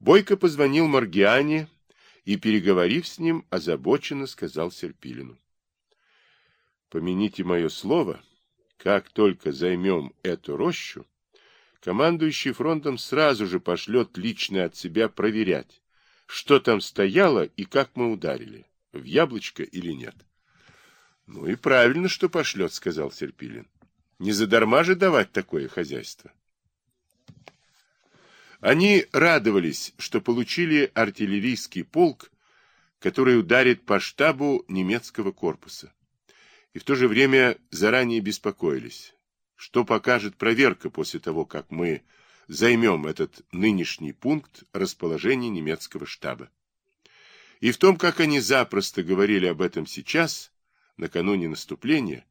Бойко позвонил Маргиане и, переговорив с ним, озабоченно сказал Серпилину. Помяните мое слово, как только займем эту рощу, командующий фронтом сразу же пошлет лично от себя проверять, что там стояло и как мы ударили, в яблочко или нет. — Ну и правильно, что пошлет, — сказал Серпилин. — Не задарма же давать такое хозяйство. Они радовались, что получили артиллерийский полк, который ударит по штабу немецкого корпуса. И в то же время заранее беспокоились, что покажет проверка после того, как мы займем этот нынешний пункт расположения немецкого штаба. И в том, как они запросто говорили об этом сейчас, накануне наступления,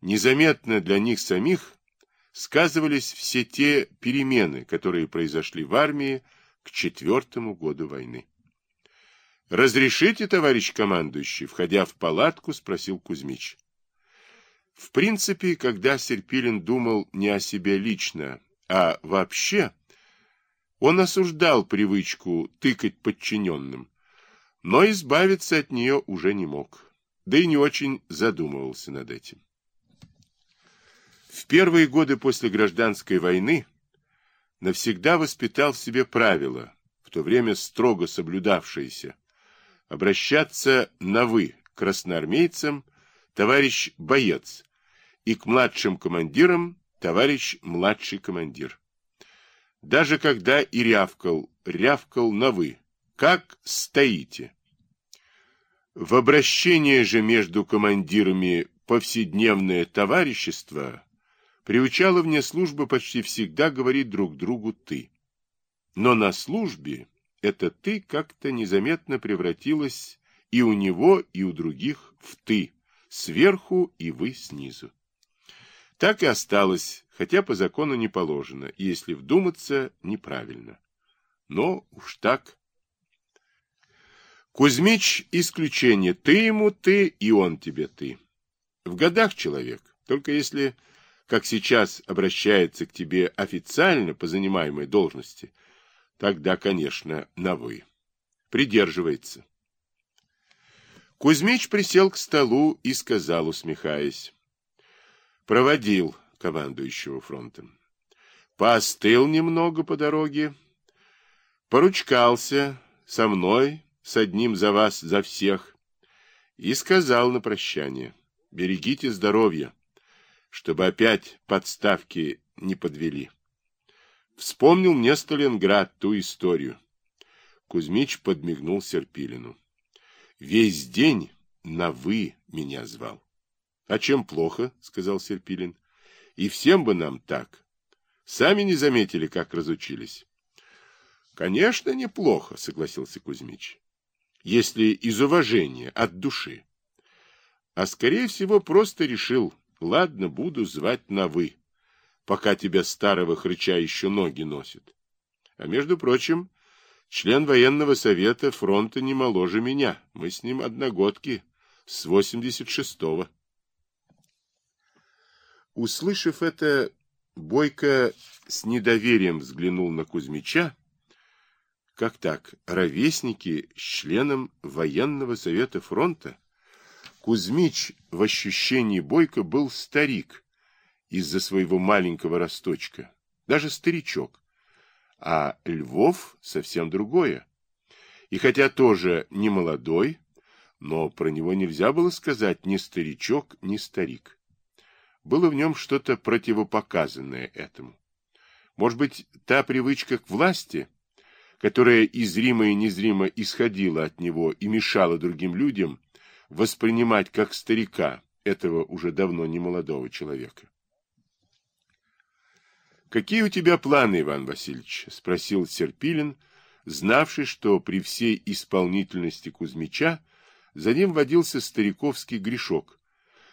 незаметно для них самих сказывались все те перемены, которые произошли в армии к четвертому году войны. «Разрешите, товарищ командующий?» Входя в палатку, спросил Кузьмич. В принципе, когда Серпилин думал не о себе лично, а вообще, он осуждал привычку тыкать подчиненным, но избавиться от нее уже не мог, да и не очень задумывался над этим. В первые годы после гражданской войны навсегда воспитал в себе правило, в то время строго соблюдавшееся, обращаться на «вы» к красноармейцам, товарищ боец, и к младшим командирам, товарищ младший командир. Даже когда и рявкал, рявкал на «вы», как стоите. В обращении же между командирами повседневное товарищество приучало вне службы почти всегда говорить друг другу «ты». Но на службе это «ты» как-то незаметно превратилось и у него, и у других в «ты», сверху и «вы» снизу. Так и осталось, хотя по закону не положено, если вдуматься неправильно. Но уж так. Кузьмич исключение. Ты ему ты, и он тебе ты. В годах человек, только если как сейчас обращается к тебе официально по занимаемой должности, тогда, конечно, на «вы». Придерживается. Кузьмич присел к столу и сказал, усмехаясь, «Проводил командующего фронтом. Поостыл немного по дороге, поручкался со мной, с одним за вас, за всех, и сказал на прощание, берегите здоровья, чтобы опять подставки не подвели. Вспомнил мне Сталинград, ту историю. Кузьмич подмигнул Серпилину. Весь день на «вы» меня звал. — А чем плохо? — сказал Серпилин. — И всем бы нам так. Сами не заметили, как разучились. — Конечно, неплохо, — согласился Кузьмич. — Если из уважения, от души. А скорее всего просто решил, Ладно, буду звать на «вы», пока тебя старого хрыча еще ноги носит. А между прочим, член военного совета фронта не моложе меня. Мы с ним одногодки, с 86-го. Услышав это, Бойко с недоверием взглянул на Кузьмича. Как так, ровесники с членом военного совета фронта? Кузьмич в ощущении Бойко был старик из-за своего маленького росточка, даже старичок, а Львов совсем другое. И хотя тоже не молодой, но про него нельзя было сказать ни старичок, ни старик. Было в нем что-то противопоказанное этому. Может быть, та привычка к власти, которая и зримо и незримо исходила от него и мешала другим людям, воспринимать как старика этого уже давно не молодого человека. «Какие у тебя планы, Иван Васильевич?» — спросил Серпилин, знавший, что при всей исполнительности Кузьмича за ним водился стариковский грешок.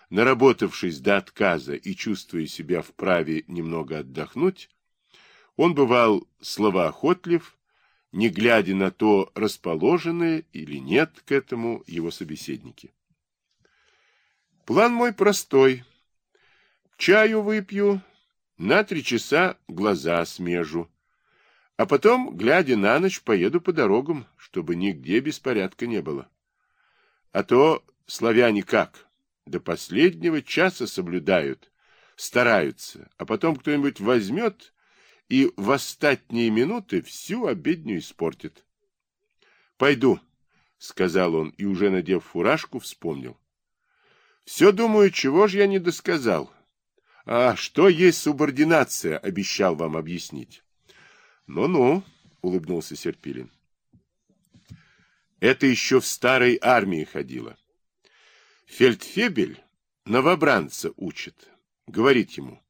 Наработавшись до отказа и чувствуя себя вправе немного отдохнуть, он бывал словоохотлив, не глядя на то, расположены или нет к этому его собеседники. План мой простой. Чаю выпью, на три часа глаза смежу, А потом, глядя на ночь, поеду по дорогам, чтобы нигде беспорядка не было. А то славяне как? До последнего часа соблюдают, стараются, а потом кто-нибудь возьмет и в остатние минуты всю обедню испортит. — Пойду, — сказал он, и, уже надев фуражку, вспомнил. — Все думаю, чего же я не досказал. А что есть субординация, обещал вам объяснить. Ну-ну, улыбнулся Серпилин. Это еще в старой армии ходило. Фельдфебель новобранца учит. Говорит ему,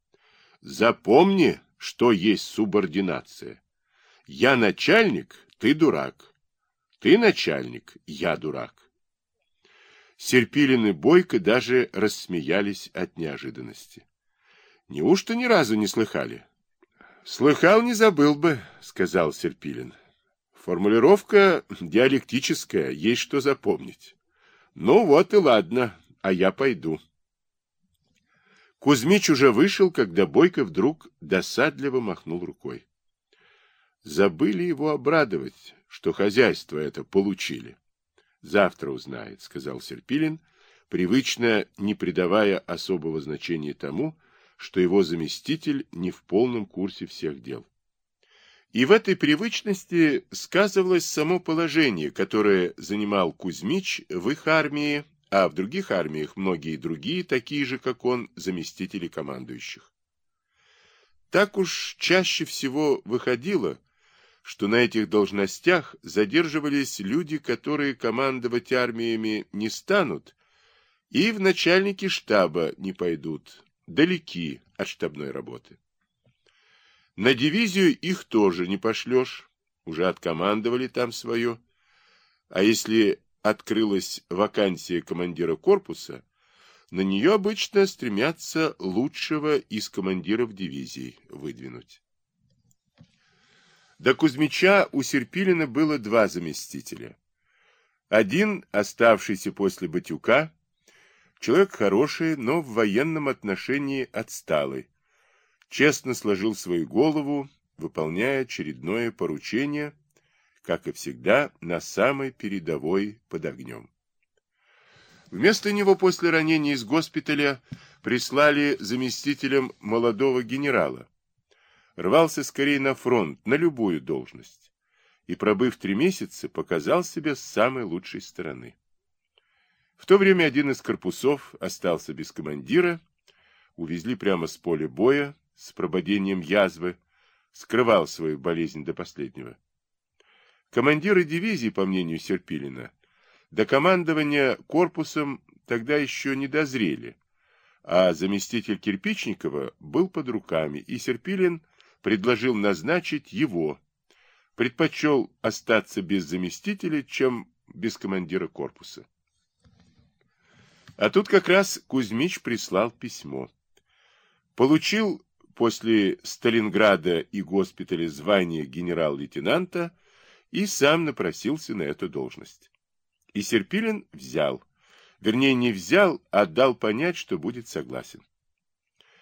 запомни, что есть субординация. Я начальник, ты дурак. Ты начальник, я дурак. Серпилин и Бойко даже рассмеялись от неожиданности. Неужто ни разу не слыхали? Слыхал, не забыл бы, сказал Серпилин. Формулировка диалектическая, есть что запомнить. Ну вот и ладно, а я пойду. Кузьмич уже вышел, когда Бойко вдруг досадливо махнул рукой. Забыли его обрадовать, что хозяйство это получили. Завтра узнает, сказал Серпилин, привычно не придавая особого значения тому, что его заместитель не в полном курсе всех дел. И в этой привычности сказывалось само положение, которое занимал Кузьмич в их армии, а в других армиях многие другие, такие же, как он, заместители командующих. Так уж чаще всего выходило, что на этих должностях задерживались люди, которые командовать армиями не станут, и в начальники штаба не пойдут, далеки от штабной работы. На дивизию их тоже не пошлешь, уже откомандовали там свое. А если открылась вакансия командира корпуса, на нее обычно стремятся лучшего из командиров дивизий выдвинуть. До Кузьмича у Серпилина было два заместителя. Один, оставшийся после Батюка, Человек хороший, но в военном отношении отсталый. Честно сложил свою голову, выполняя очередное поручение, как и всегда, на самой передовой под огнем. Вместо него после ранения из госпиталя прислали заместителем молодого генерала. Рвался скорее на фронт, на любую должность. И, пробыв три месяца, показал себя с самой лучшей стороны. В то время один из корпусов остался без командира, увезли прямо с поля боя с прободением язвы, скрывал свою болезнь до последнего. Командиры дивизии, по мнению Серпилина, до командования корпусом тогда еще не дозрели, а заместитель Кирпичникова был под руками, и Серпилин предложил назначить его, предпочел остаться без заместителя, чем без командира корпуса. А тут как раз Кузьмич прислал письмо. Получил после Сталинграда и госпиталя звание генерал-лейтенанта и сам напросился на эту должность. И Серпилин взял. Вернее, не взял, а дал понять, что будет согласен.